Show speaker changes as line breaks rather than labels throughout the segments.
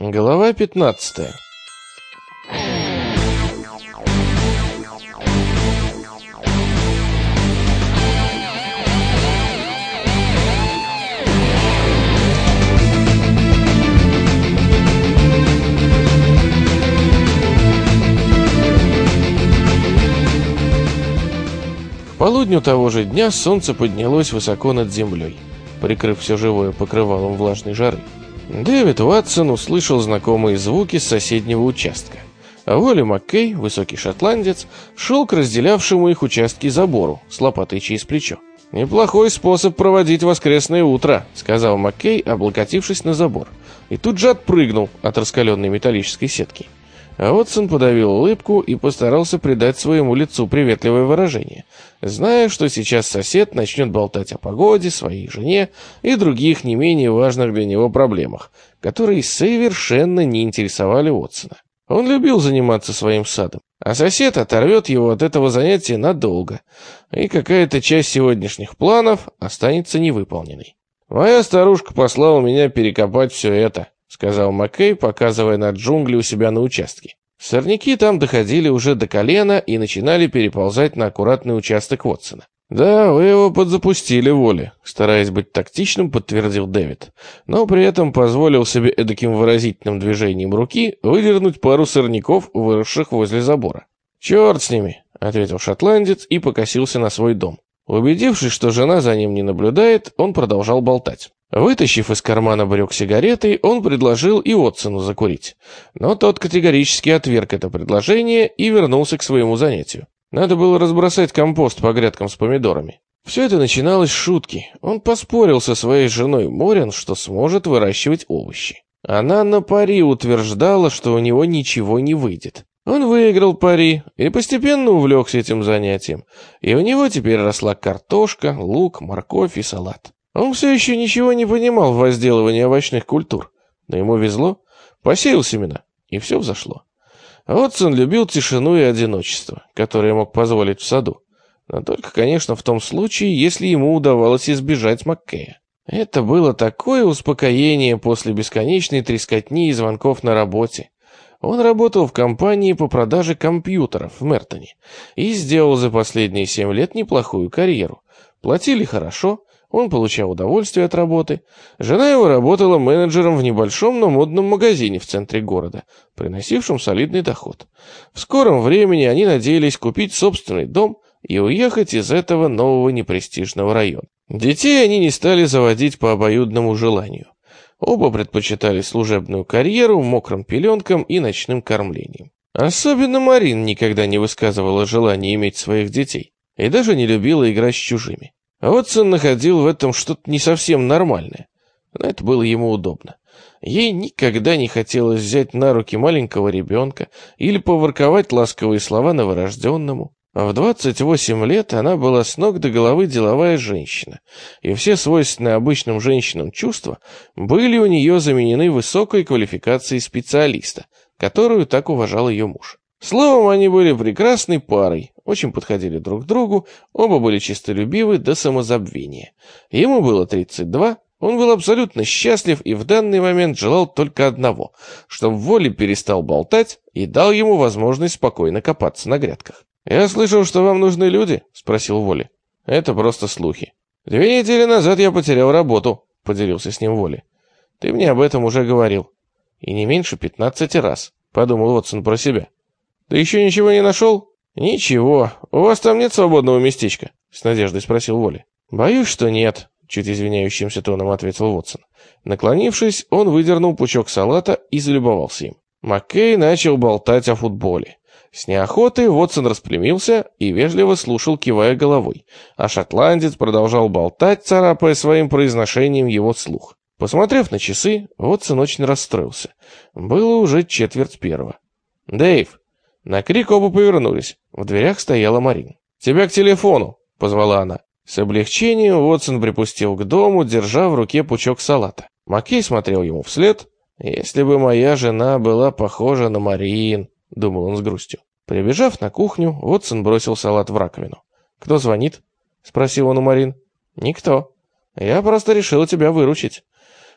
Глава 15 К полудню того же дня солнце поднялось высоко над землей, прикрыв все живое покрывалом влажной жары. Дэвид Уатсон услышал знакомые звуки с соседнего участка. А Уолли Маккей, высокий шотландец, шел к разделявшему их участки забору с лопатой через плечо. «Неплохой способ проводить воскресное утро», — сказал Маккей, облокотившись на забор. И тут же отпрыгнул от раскаленной металлической сетки. А Отсон подавил улыбку и постарался придать своему лицу приветливое выражение, зная, что сейчас сосед начнет болтать о погоде, своей жене и других не менее важных для него проблемах, которые совершенно не интересовали Отсона. Он любил заниматься своим садом, а сосед оторвет его от этого занятия надолго, и какая-то часть сегодняшних планов останется невыполненной. «Моя старушка послала меня перекопать все это», — сказал Маккей, показывая на джунгли у себя на участке. Сорняки там доходили уже до колена и начинали переползать на аккуратный участок Вотсона. «Да, вы его подзапустили, Воли», — стараясь быть тактичным, подтвердил Дэвид, но при этом позволил себе эдаким выразительным движением руки выдернуть пару сорняков, выросших возле забора. «Черт с ними», — ответил шотландец и покосился на свой дом. Убедившись, что жена за ним не наблюдает, он продолжал болтать. Вытащив из кармана брюк сигареты, он предложил и Отсону закурить. Но тот категорически отверг это предложение и вернулся к своему занятию. Надо было разбросать компост по грядкам с помидорами. Все это начиналось с шутки. Он поспорил со своей женой Морин, что сможет выращивать овощи. Она на пари утверждала, что у него ничего не выйдет. Он выиграл пари и постепенно увлекся этим занятием. И у него теперь росла картошка, лук, морковь и салат. Он все еще ничего не понимал в возделывании овощных культур, но ему везло, посеял семена, и все взошло. Отсон любил тишину и одиночество, которое мог позволить в саду, но только, конечно, в том случае, если ему удавалось избежать Маккея. Это было такое успокоение после бесконечной трескотни и звонков на работе. Он работал в компании по продаже компьютеров в Мертоне и сделал за последние семь лет неплохую карьеру. Платили хорошо, он получал удовольствие от работы. Жена его работала менеджером в небольшом, но модном магазине в центре города, приносившем солидный доход. В скором времени они надеялись купить собственный дом и уехать из этого нового непрестижного района. Детей они не стали заводить по обоюдному желанию. Оба предпочитали служебную карьеру, мокрым пеленкам и ночным кормлением. Особенно Марин никогда не высказывала желания иметь своих детей и даже не любила играть с чужими. Отсон находил в этом что-то не совсем нормальное, но это было ему удобно. Ей никогда не хотелось взять на руки маленького ребенка или поворковать ласковые слова новорожденному. А в 28 лет она была с ног до головы деловая женщина, и все свойственные обычным женщинам чувства были у нее заменены высокой квалификацией специалиста, которую так уважал ее муж. Словом, они были прекрасной парой, очень подходили друг к другу, оба были чистолюбивы до самозабвения. Ему было 32, он был абсолютно счастлив и в данный момент желал только одного, чтобы Воли перестал болтать и дал ему возможность спокойно копаться на грядках. «Я слышал, что вам нужны люди?» — спросил Воли. «Это просто слухи». «Две недели назад я потерял работу», — поделился с ним Воли. «Ты мне об этом уже говорил». «И не меньше пятнадцати раз», — подумал Уотсон про себя. «Ты еще ничего не нашел?» «Ничего. У вас там нет свободного местечка?» — с надеждой спросил Воли. «Боюсь, что нет», — чуть извиняющимся тоном ответил Вотсон. Наклонившись, он выдернул пучок салата и залюбовался им. Маккей начал болтать о футболе. С неохотой Вотсон распрямился и вежливо слушал, кивая головой, а шотландец продолжал болтать, царапая своим произношением его слух. Посмотрев на часы, Вотсон очень расстроился. Было уже четверть первого. «Дэйв, на крик оба повернулись. В дверях стояла Марин. «Тебя к телефону!» — позвала она. С облегчением Уотсон припустил к дому, держа в руке пучок салата. Маккей смотрел ему вслед. «Если бы моя жена была похожа на Марин», — думал он с грустью. Прибежав на кухню, Уотсон бросил салат в раковину. «Кто звонит?» — спросил он у Марин. «Никто. Я просто решил тебя выручить».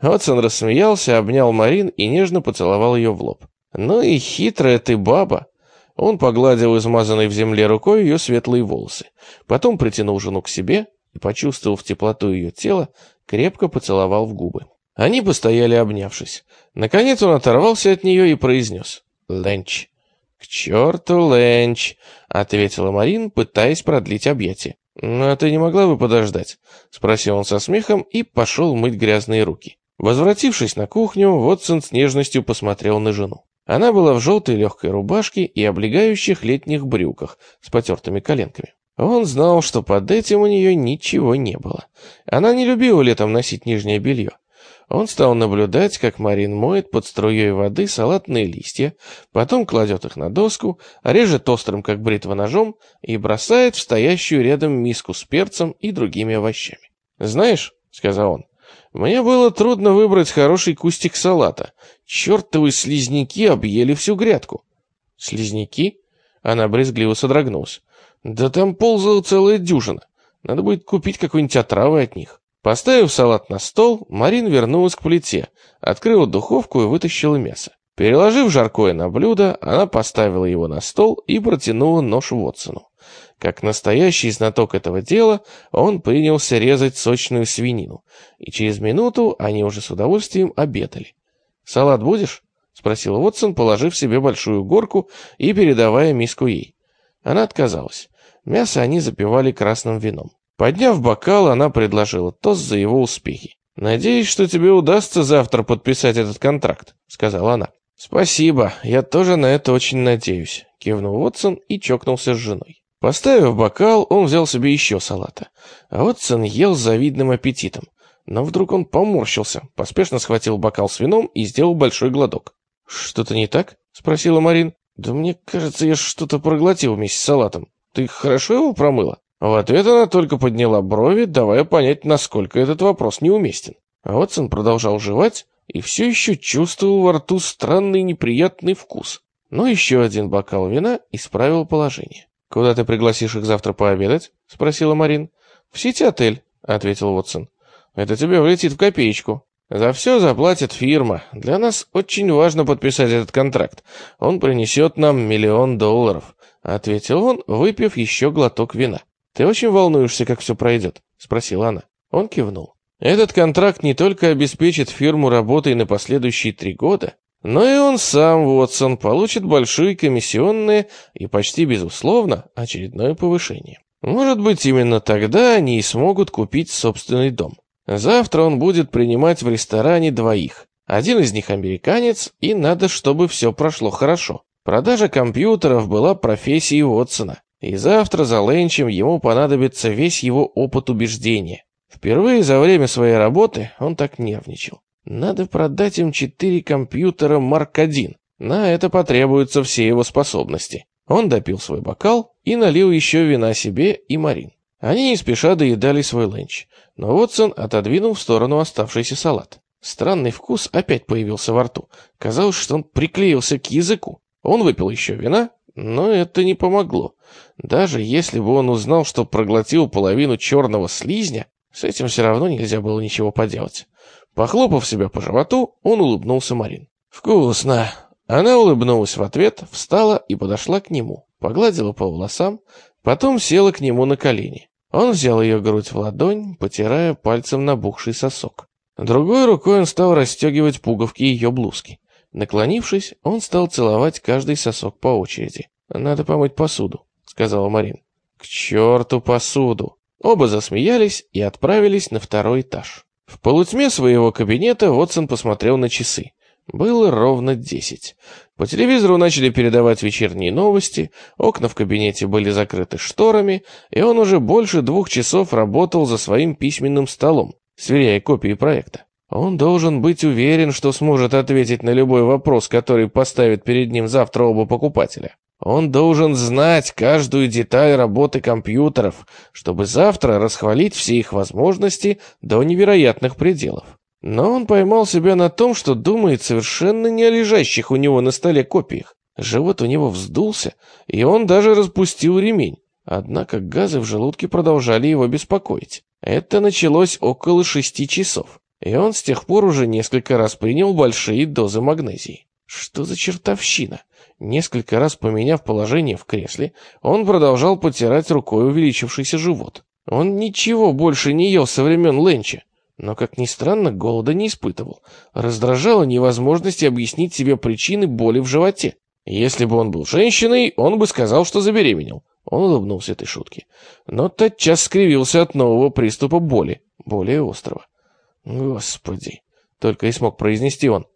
Отсон рассмеялся, обнял Марин и нежно поцеловал ее в лоб. «Ну и хитрая ты баба!» Он погладил измазанной в земле рукой ее светлые волосы. Потом притянул жену к себе и, почувствовав теплоту ее тела, крепко поцеловал в губы. Они постояли, обнявшись. Наконец он оторвался от нее и произнес «Ленч». «К черту, Ленч!» — ответила Марин, пытаясь продлить объятие. «Ну, а ты не могла бы подождать?» — спросил он со смехом и пошел мыть грязные руки. Возвратившись на кухню, Вотсон с нежностью посмотрел на жену. Она была в желтой легкой рубашке и облегающих летних брюках с потертыми коленками. Он знал, что под этим у нее ничего не было. Она не любила летом носить нижнее белье. Он стал наблюдать, как Марин моет под струей воды салатные листья, потом кладет их на доску, режет острым, как бритва, ножом и бросает в стоящую рядом миску с перцем и другими овощами. «Знаешь», — сказал он, — «мне было трудно выбрать хороший кустик салата. Чертовы слизняки объели всю грядку». «Слизняки?» Она брезгливо содрогнулась. «Да там ползала целая дюжина. Надо будет купить какой-нибудь отравы от них». Поставив салат на стол, Марин вернулась к плите, открыла духовку и вытащила мясо. Переложив жаркое на блюдо, она поставила его на стол и протянула нож Вотсону. Как настоящий знаток этого дела, он принялся резать сочную свинину, и через минуту они уже с удовольствием обедали. «Салат будешь?» — спросил Вотсон, положив себе большую горку и передавая миску ей. Она отказалась. Мясо они запивали красным вином. Подняв бокал, она предложила тост за его успехи. «Надеюсь, что тебе удастся завтра подписать этот контракт», — сказала она. «Спасибо, я тоже на это очень надеюсь», — кивнул Уотсон и чокнулся с женой. Поставив бокал, он взял себе еще салата. А Уотсон ел с завидным аппетитом. Но вдруг он поморщился, поспешно схватил бокал с вином и сделал большой глоток. «Что-то не так?» — спросила Марин. «Да мне кажется, я что-то проглотил вместе с салатом. Ты хорошо его промыла?» В ответ она только подняла брови, давая понять, насколько этот вопрос неуместен. А Отсон продолжал жевать и все еще чувствовал во рту странный неприятный вкус. Но еще один бокал вина исправил положение. «Куда ты пригласишь их завтра пообедать?» — спросила Марин. «В сити-отель», — ответил Уотсон. «Это тебе влетит в копеечку. За все заплатит фирма. Для нас очень важно подписать этот контракт. Он принесет нам миллион долларов», — ответил он, выпив еще глоток вина. «Ты очень волнуешься, как все пройдет?» — спросила она. Он кивнул. «Этот контракт не только обеспечит фирму работой на последующие три года, но и он сам, Вотсон, получит большие комиссионные и почти безусловно очередное повышение. Может быть, именно тогда они и смогут купить собственный дом. Завтра он будет принимать в ресторане двоих. Один из них американец, и надо, чтобы все прошло хорошо. Продажа компьютеров была профессией Вотсона. И завтра за Ленчем ему понадобится весь его опыт убеждения. Впервые за время своей работы он так нервничал. Надо продать им четыре компьютера Марк-1. На это потребуются все его способности. Он допил свой бокал и налил еще вина себе и Марин. Они не спеша доедали свой ленч, но Вотсон отодвинул в сторону оставшийся салат. Странный вкус опять появился во рту. Казалось, что он приклеился к языку. Он выпил еще вина но это не помогло. Даже если бы он узнал, что проглотил половину черного слизня, с этим все равно нельзя было ничего поделать. Похлопав себя по животу, он улыбнулся Марин. «Вкусно!» Она улыбнулась в ответ, встала и подошла к нему, погладила по волосам, потом села к нему на колени. Он взял ее грудь в ладонь, потирая пальцем набухший сосок. Другой рукой он стал расстегивать пуговки ее блузки. Наклонившись, он стал целовать каждый сосок по очереди. «Надо помыть посуду», — сказала Марин. «К черту посуду!» Оба засмеялись и отправились на второй этаж. В полутьме своего кабинета Вотсон посмотрел на часы. Было ровно десять. По телевизору начали передавать вечерние новости, окна в кабинете были закрыты шторами, и он уже больше двух часов работал за своим письменным столом, сверяя копии проекта. Он должен быть уверен, что сможет ответить на любой вопрос, который поставит перед ним завтра оба покупателя. Он должен знать каждую деталь работы компьютеров, чтобы завтра расхвалить все их возможности до невероятных пределов. Но он поймал себя на том, что думает совершенно не о лежащих у него на столе копиях. Живот у него вздулся, и он даже распустил ремень. Однако газы в желудке продолжали его беспокоить. Это началось около шести часов. и он с тех пор уже несколько раз принял большие дозы магнезии. Что за чертовщина? Несколько раз поменяв положение в кресле, он продолжал потирать рукой увеличившийся живот. Он ничего больше не ел со времен Ленча, но, как ни странно, голода не испытывал. Раздражала невозможность объяснить себе причины боли в животе. Если бы он был женщиной, он бы сказал, что забеременел. Он улыбнулся этой шутке. Но тотчас скривился от нового приступа боли, более острого. «Господи!» — только и смог произнести он.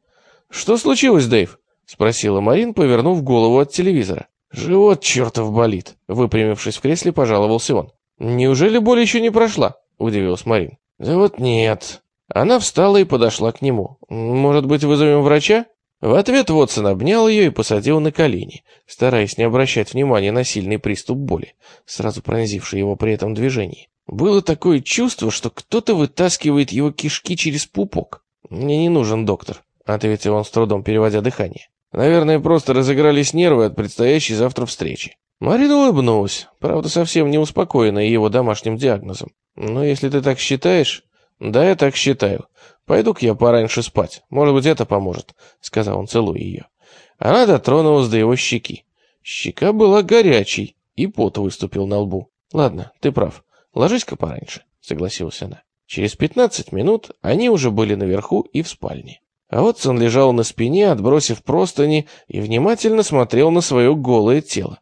«Что случилось, Дэйв?» — спросила Марин, повернув голову от телевизора. «Живот чертов болит!» — выпрямившись в кресле, пожаловался он. «Неужели боль еще не прошла?» — удивилась Марин. «Да вот нет». Она встала и подошла к нему. «Может быть, вызовем врача?» В ответ Вотсон обнял ее и посадил на колени, стараясь не обращать внимания на сильный приступ боли, сразу пронзивший его при этом движении. Было такое чувство, что кто-то вытаскивает его кишки через пупок. «Мне не нужен доктор», — ответил он с трудом, переводя дыхание. «Наверное, просто разыгрались нервы от предстоящей завтра встречи». Марина улыбнулась, правда, совсем не успокоенная его домашним диагнозом. «Но если ты так считаешь...» «Да, я так считаю. Пойду-ка я пораньше спать. Может быть, это поможет», — сказал он, целуя ее. Она дотронулась до его щеки. Щека была горячей, и пот выступил на лбу. «Ладно, ты прав. Ложись-ка пораньше», — согласилась она. Через пятнадцать минут они уже были наверху и в спальне. А Отсон лежал на спине, отбросив простыни, и внимательно смотрел на свое голое тело.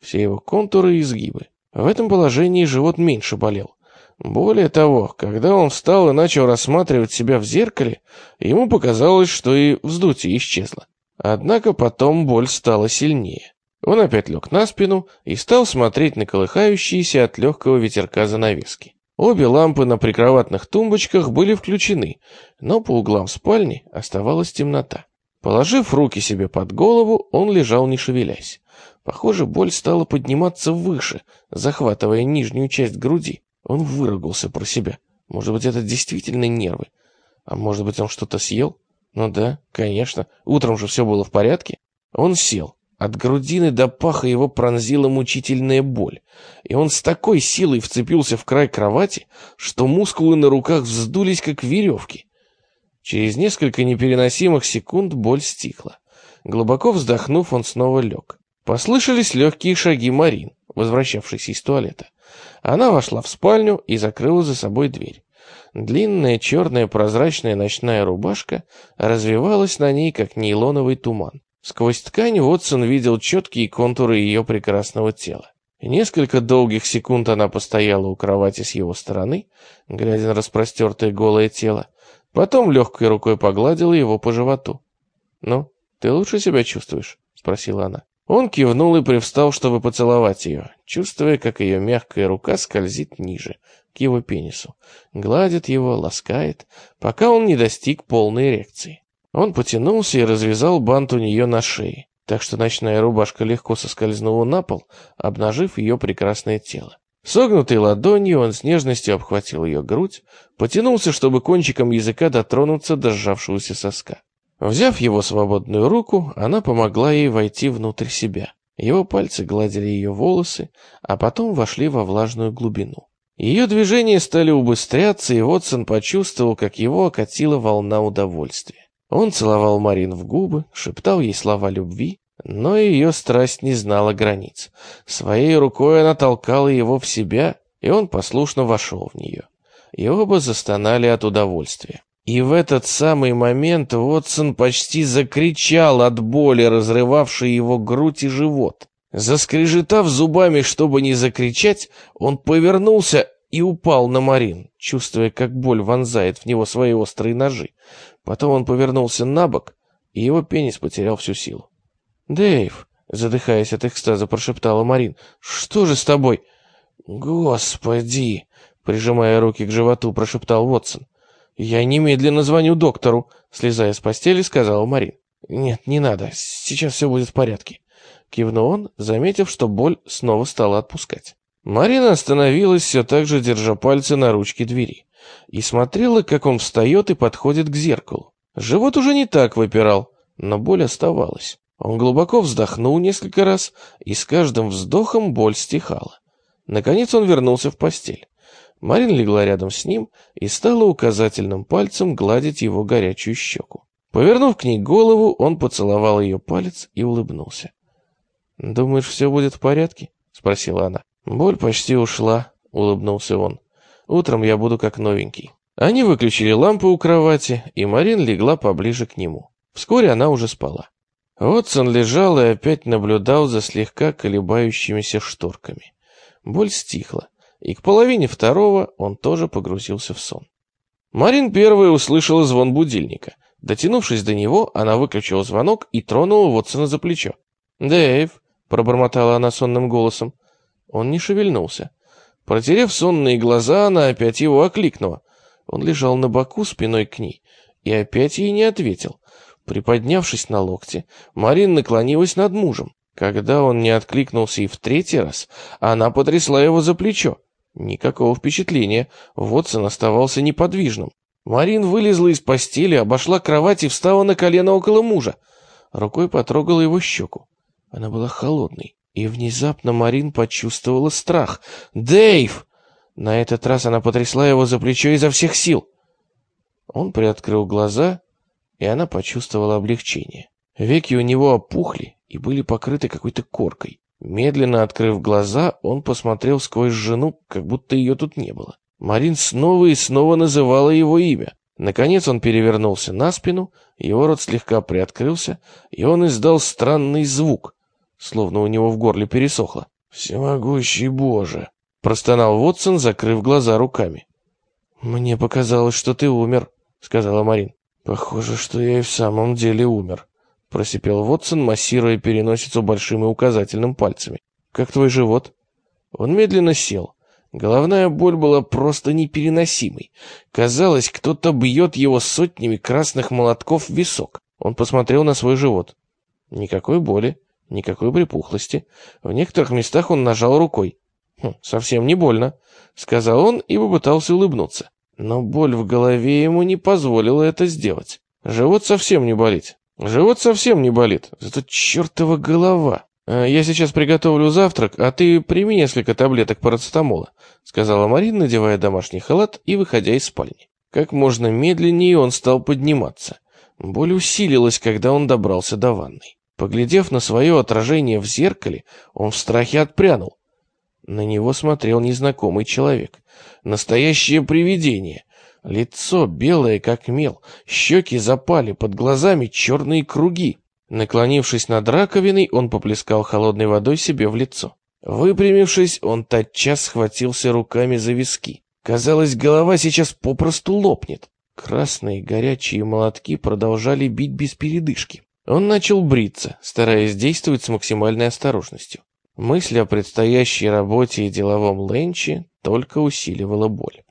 Все его контуры и изгибы. В этом положении живот меньше болел. Более того, когда он встал и начал рассматривать себя в зеркале, ему показалось, что и вздутие исчезло. Однако потом боль стала сильнее. Он опять лег на спину и стал смотреть на колыхающиеся от легкого ветерка занавески. Обе лампы на прикроватных тумбочках были включены, но по углам спальни оставалась темнота. Положив руки себе под голову, он лежал не шевелясь. Похоже, боль стала подниматься выше, захватывая нижнюю часть груди. Он выругался про себя. Может быть, это действительно нервы. А может быть, он что-то съел? Ну да, конечно. Утром же все было в порядке. Он сел. От грудины до паха его пронзила мучительная боль. И он с такой силой вцепился в край кровати, что мускулы на руках вздулись, как веревки. Через несколько непереносимых секунд боль стихла. Глубоко вздохнув, он снова лег. Послышались легкие шаги Марин, возвращавшейся из туалета. Она вошла в спальню и закрыла за собой дверь. Длинная черная прозрачная ночная рубашка развивалась на ней, как нейлоновый туман. Сквозь ткань Вотсон видел четкие контуры ее прекрасного тела. Несколько долгих секунд она постояла у кровати с его стороны, глядя на распростертое голое тело, потом легкой рукой погладила его по животу. «Ну, ты лучше себя чувствуешь?» — спросила она. Он кивнул и привстал, чтобы поцеловать ее, чувствуя, как ее мягкая рука скользит ниже, к его пенису, гладит его, ласкает, пока он не достиг полной эрекции. Он потянулся и развязал бант у нее на шее, так что ночная рубашка легко соскользнула на пол, обнажив ее прекрасное тело. Согнутой ладонью он с нежностью обхватил ее грудь, потянулся, чтобы кончиком языка дотронуться до сжавшегося соска. Взяв его свободную руку, она помогла ей войти внутрь себя. Его пальцы гладили ее волосы, а потом вошли во влажную глубину. Ее движения стали убыстряться, и Вотсон почувствовал, как его окатила волна удовольствия. Он целовал Марин в губы, шептал ей слова любви, но ее страсть не знала границ. Своей рукой она толкала его в себя, и он послушно вошел в нее. И оба застонали от удовольствия. И в этот самый момент Вотсон почти закричал от боли, разрывавшей его грудь и живот. Заскрежетав зубами, чтобы не закричать, он повернулся и упал на Марин, чувствуя, как боль вонзает в него свои острые ножи. Потом он повернулся на бок, и его пенис потерял всю силу. «Дэйв», — задыхаясь от экстаза, прошептала Марин, — «что же с тобой?» «Господи!» — прижимая руки к животу, прошептал Вотсон. «Я немедленно звоню доктору», — слезая с постели, сказала Марин. «Нет, не надо, сейчас все будет в порядке», — кивнул он, заметив, что боль снова стала отпускать. Марина остановилась, все так же держа пальцы на ручке двери, и смотрела, как он встает и подходит к зеркалу. Живот уже не так выпирал, но боль оставалась. Он глубоко вздохнул несколько раз, и с каждым вздохом боль стихала. Наконец он вернулся в постель. Марин легла рядом с ним и стала указательным пальцем гладить его горячую щеку. Повернув к ней голову, он поцеловал ее палец и улыбнулся. «Думаешь, все будет в порядке?» — спросила она. «Боль почти ушла», — улыбнулся он. «Утром я буду как новенький». Они выключили лампу у кровати, и Марин легла поближе к нему. Вскоре она уже спала. Отсон лежал и опять наблюдал за слегка колебающимися шторками. Боль стихла, и к половине второго он тоже погрузился в сон. Марин первая услышала звон будильника. Дотянувшись до него, она выключила звонок и тронула Вотсона за плечо. «Дэйв», — пробормотала она сонным голосом. Он не шевельнулся. Протерев сонные глаза, она опять его окликнула. Он лежал на боку спиной к ней и опять ей не ответил. Приподнявшись на локте, Марин наклонилась над мужем. Когда он не откликнулся и в третий раз, она потрясла его за плечо. Никакого впечатления, Вотсон оставался неподвижным. Марин вылезла из постели, обошла кровать и встала на колено около мужа. Рукой потрогала его щеку. Она была холодной, и внезапно Марин почувствовала страх. «Дэйв!» На этот раз она потрясла его за плечо изо всех сил. Он приоткрыл глаза и она почувствовала облегчение. Веки у него опухли и были покрыты какой-то коркой. Медленно открыв глаза, он посмотрел сквозь жену, как будто ее тут не было. Марин снова и снова называла его имя. Наконец он перевернулся на спину, его рот слегка приоткрылся, и он издал странный звук, словно у него в горле пересохло. «Всемогущий Боже!» — простонал Вотсон, закрыв глаза руками. «Мне показалось, что ты умер», — сказала Марин. «Похоже, что я и в самом деле умер», — просипел Вотсон, массируя переносицу большим и указательным пальцами. «Как твой живот?» Он медленно сел. Головная боль была просто непереносимой. Казалось, кто-то бьет его сотнями красных молотков в висок. Он посмотрел на свой живот. Никакой боли, никакой припухлости. В некоторых местах он нажал рукой. «Хм, «Совсем не больно», — сказал он и попытался улыбнуться. Но боль в голове ему не позволила это сделать. Живот совсем не болит. Живот совсем не болит. Зато чертова голова. «А «Я сейчас приготовлю завтрак, а ты прими несколько таблеток парацетамола», сказала Марина, надевая домашний халат и выходя из спальни. Как можно медленнее он стал подниматься. Боль усилилась, когда он добрался до ванной. Поглядев на свое отражение в зеркале, он в страхе отпрянул. На него смотрел незнакомый человек. Настоящее привидение. Лицо белое, как мел, щеки запали, под глазами черные круги. Наклонившись над раковиной, он поплескал холодной водой себе в лицо. Выпрямившись, он тотчас схватился руками за виски. Казалось, голова сейчас попросту лопнет. Красные горячие молотки продолжали бить без передышки. Он начал бриться, стараясь действовать с максимальной осторожностью. Мысль о предстоящей работе и деловом ленче только усиливала боль.